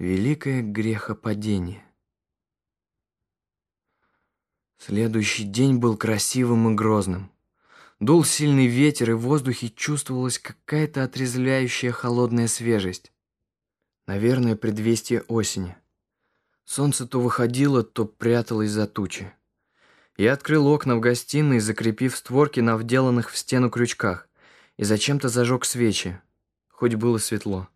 Великое грехопадение. Следующий день был красивым и грозным. Дул сильный ветер, и в воздухе чувствовалась какая-то отрезвляющая холодная свежесть. Наверное, предвестие осени. Солнце то выходило, то пряталось за тучи. Я открыл окна в гостиной, закрепив створки на вделанных в стену крючках, и зачем-то зажег свечи, хоть было светло.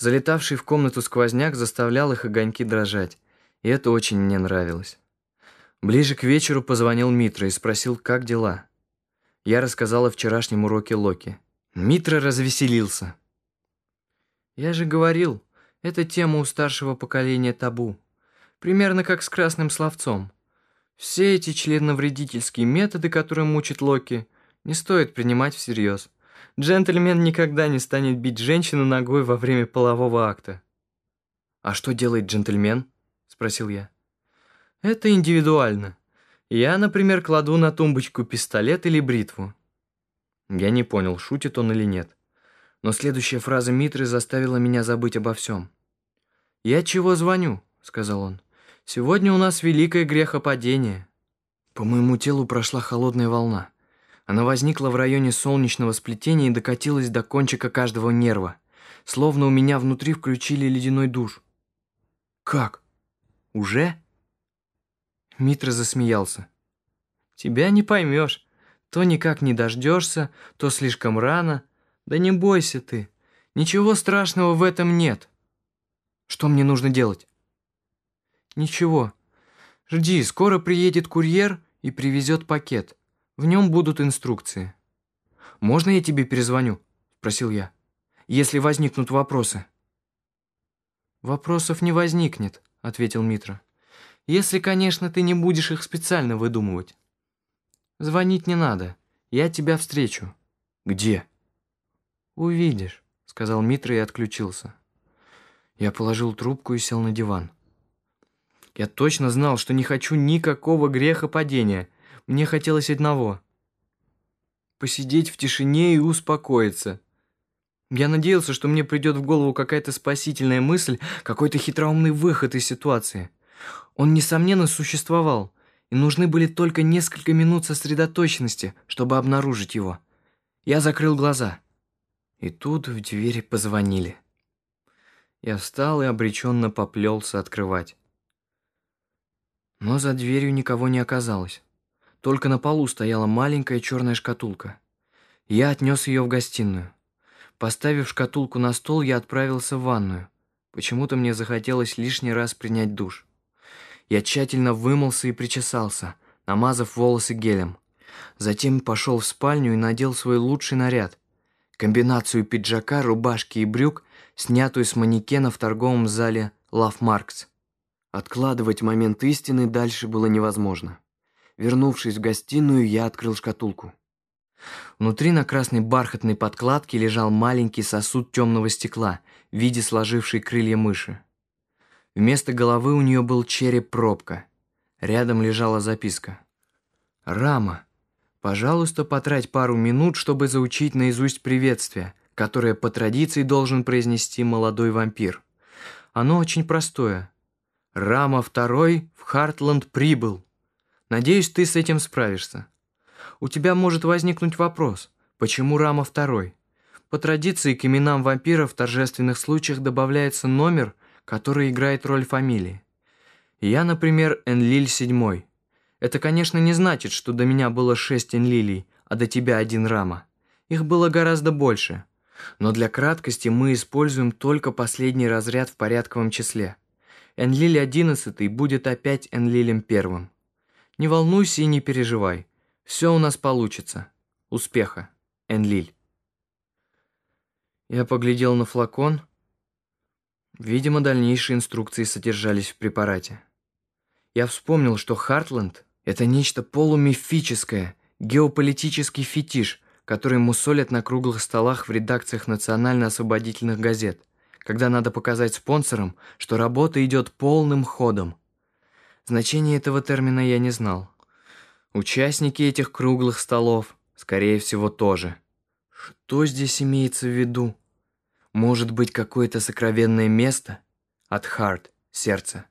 Залетавший в комнату сквозняк заставлял их огоньки дрожать, и это очень мне нравилось. Ближе к вечеру позвонил Митра и спросил, как дела. Я рассказал о вчерашнем уроке Локи. Митра развеселился. «Я же говорил, эта тема у старшего поколения табу. Примерно как с красным словцом. Все эти членовредительские методы, которые мучит Локи, не стоит принимать всерьез. Джентльмен никогда не станет бить женщину ногой во время полового акта. «А что делает джентльмен?» – спросил я. «Это индивидуально. Я, например, кладу на тумбочку пистолет или бритву». Я не понял, шутит он или нет. Но следующая фраза Митры заставила меня забыть обо всем. «Я чего звоню?» – сказал он. «Сегодня у нас великое грехопадение». По моему телу прошла холодная волна. Она возникла в районе солнечного сплетения и докатилась до кончика каждого нерва, словно у меня внутри включили ледяной душ. «Как? Уже?» Митра засмеялся. «Тебя не поймешь. То никак не дождешься, то слишком рано. Да не бойся ты. Ничего страшного в этом нет. Что мне нужно делать?» «Ничего. Жди, скоро приедет курьер и привезет пакет. В нем будут инструкции. «Можно я тебе перезвоню?» – спросил я. «Если возникнут вопросы». «Вопросов не возникнет», – ответил Митра. «Если, конечно, ты не будешь их специально выдумывать. Звонить не надо. Я тебя встречу». «Где?» «Увидишь», – сказал Митра и отключился. Я положил трубку и сел на диван. Я точно знал, что не хочу никакого греха падения – мне хотелось одного — посидеть в тишине и успокоиться. Я надеялся, что мне придет в голову какая-то спасительная мысль, какой-то хитроумный выход из ситуации. Он, несомненно, существовал, и нужны были только несколько минут сосредоточенности, чтобы обнаружить его. Я закрыл глаза. И тут в двери позвонили. Я встал и обреченно поплелся открывать. Но за дверью никого не оказалось. Только на полу стояла маленькая черная шкатулка. Я отнес ее в гостиную. Поставив шкатулку на стол, я отправился в ванную. Почему-то мне захотелось лишний раз принять душ. Я тщательно вымылся и причесался, намазав волосы гелем. Затем пошел в спальню и надел свой лучший наряд. Комбинацию пиджака, рубашки и брюк, снятую с манекена в торговом зале Love Marks. Откладывать момент истины дальше было невозможно. Вернувшись в гостиную, я открыл шкатулку. Внутри на красной бархатной подкладке лежал маленький сосуд темного стекла в виде сложившей крылья мыши. Вместо головы у нее был череп-пробка. Рядом лежала записка. «Рама, пожалуйста, потрать пару минут, чтобы заучить наизусть приветствие, которое по традиции должен произнести молодой вампир. Оно очень простое. Рама второй в Хартланд прибыл». Надеюсь, ты с этим справишься. У тебя может возникнуть вопрос, почему Рама второй? По традиции к именам вампиров в торжественных случаях добавляется номер, который играет роль фамилии. Я, например, Энлиль седьмой. Это, конечно, не значит, что до меня было шесть Энлилей, а до тебя один Рама. Их было гораздо больше. Но для краткости мы используем только последний разряд в порядковом числе. Энлиль одиннадцатый будет опять Энлилем первым. Не волнуйся и не переживай. Все у нас получится. Успеха. Энлиль. Я поглядел на флакон. Видимо, дальнейшие инструкции содержались в препарате. Я вспомнил, что Хартленд — это нечто полумифическое, геополитический фетиш, который мусолят на круглых столах в редакциях национально-освободительных газет, когда надо показать спонсорам, что работа идет полным ходом, Значение этого термина я не знал. Участники этих круглых столов, скорее всего, тоже. Что здесь имеется в виду? Может быть, какое-то сокровенное место? от heart – сердце.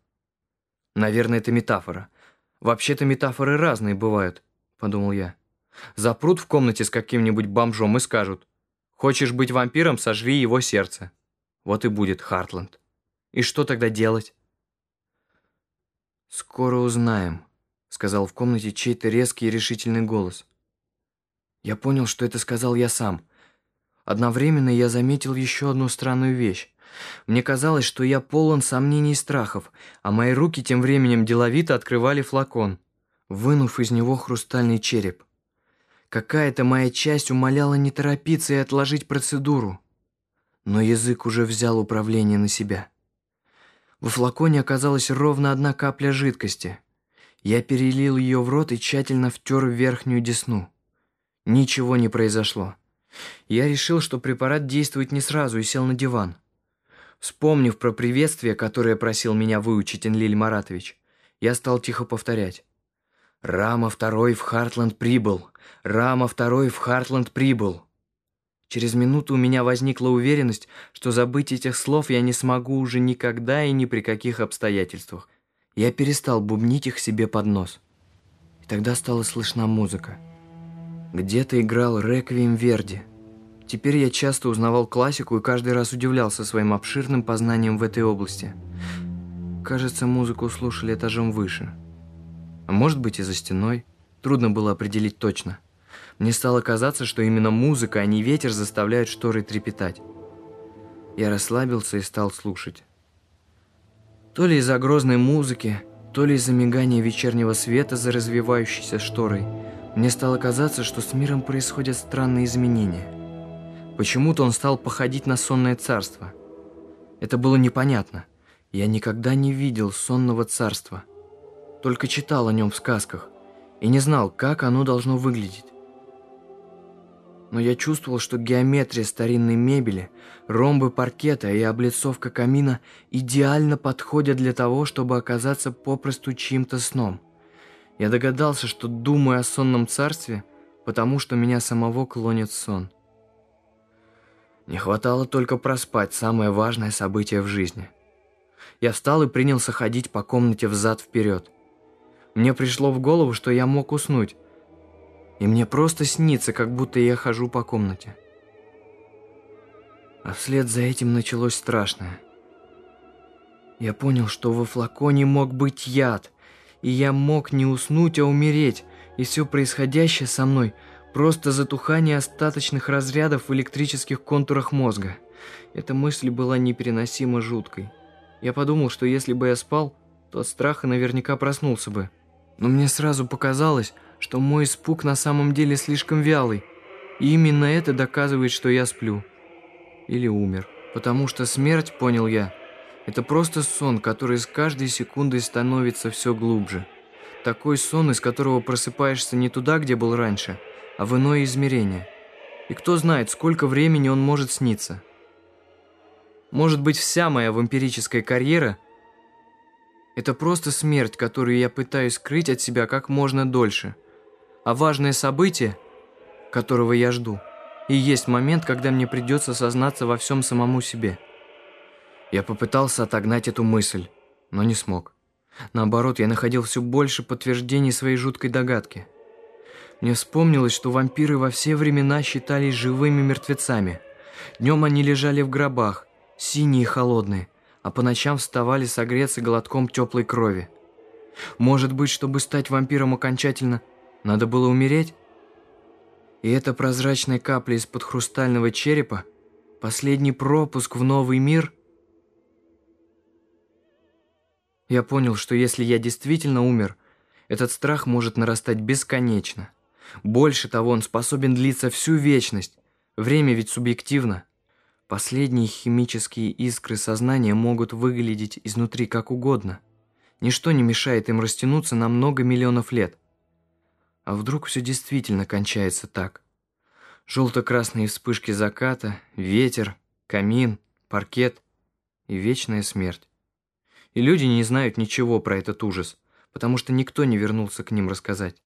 Наверное, это метафора. Вообще-то метафоры разные бывают, подумал я. Запрут в комнате с каким-нибудь бомжом и скажут, хочешь быть вампиром, сожри его сердце. Вот и будет Хартланд. И что тогда делать? «Скоро узнаем», — сказал в комнате чей-то резкий и решительный голос. Я понял, что это сказал я сам. Одновременно я заметил еще одну странную вещь. Мне казалось, что я полон сомнений и страхов, а мои руки тем временем деловито открывали флакон, вынув из него хрустальный череп. Какая-то моя часть умоляла не торопиться и отложить процедуру. Но язык уже взял управление на себя. Во флаконе оказалась ровно одна капля жидкости. Я перелил ее в рот и тщательно втер верхнюю десну. Ничего не произошло. Я решил, что препарат действует не сразу и сел на диван. Вспомнив про приветствие, которое просил меня выучить Энлиль Маратович, я стал тихо повторять. «Рама второй в Хартланд прибыл! Рама второй в Хартланд прибыл!» Через минуту у меня возникла уверенность, что забыть этих слов я не смогу уже никогда и ни при каких обстоятельствах. Я перестал бубнить их себе под нос. И тогда стала слышна музыка. Где-то играл «Реквием Верди». Теперь я часто узнавал классику и каждый раз удивлялся своим обширным познанием в этой области. Кажется, музыку слушали этажом выше. А может быть и за стеной. Трудно было определить точно. Мне стало казаться, что именно музыка, а не ветер заставляют шторы трепетать. Я расслабился и стал слушать. То ли из-за грозной музыки, то ли из-за мигания вечернего света за развивающейся шторой, мне стало казаться, что с миром происходят странные изменения – Почему-то он стал походить на сонное царство. Это было непонятно. Я никогда не видел сонного царства. Только читал о нем в сказках и не знал, как оно должно выглядеть. Но я чувствовал, что геометрия старинной мебели, ромбы паркета и облицовка камина идеально подходят для того, чтобы оказаться попросту чьим-то сном. Я догадался, что думаю о сонном царстве, потому что меня самого клонит сон. Не хватало только проспать самое важное событие в жизни. Я встал и принялся ходить по комнате взад-вперед. Мне пришло в голову, что я мог уснуть, и мне просто снится, как будто я хожу по комнате. А вслед за этим началось страшное. Я понял, что во флаконе мог быть яд, и я мог не уснуть, а умереть, и все происходящее со мной – Просто затухание остаточных разрядов в электрических контурах мозга. Эта мысль была непереносимо жуткой. Я подумал, что если бы я спал, то от страха наверняка проснулся бы. Но мне сразу показалось, что мой испуг на самом деле слишком вялый. И именно это доказывает, что я сплю. Или умер. Потому что смерть, понял я, это просто сон, который с каждой секундой становится все глубже. Такой сон, из которого просыпаешься не туда, где был раньше, а в иное измерение. И кто знает, сколько времени он может сниться. Может быть, вся моя вампирическая карьера – это просто смерть, которую я пытаюсь скрыть от себя как можно дольше. А важное событие, которого я жду, и есть момент, когда мне придется сознаться во всем самому себе. Я попытался отогнать эту мысль, но не смог. Наоборот, я находил все больше подтверждений своей жуткой догадки – мне вспомнилось, что вампиры во все времена считались живыми мертвецами. Днем они лежали в гробах, синие и холодные, а по ночам вставали согреться глотком теплой крови. Может быть, чтобы стать вампиром окончательно, надо было умереть? И эта прозрачная капля из-под хрустального черепа – последний пропуск в новый мир? Я понял, что если я действительно умер, этот страх может нарастать бесконечно. Больше того, он способен длиться всю вечность. Время ведь субъективно. Последние химические искры сознания могут выглядеть изнутри как угодно. Ничто не мешает им растянуться на много миллионов лет. А вдруг все действительно кончается так? Желто-красные вспышки заката, ветер, камин, паркет и вечная смерть. И люди не знают ничего про этот ужас, потому что никто не вернулся к ним рассказать.